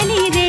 Ali'yi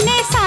con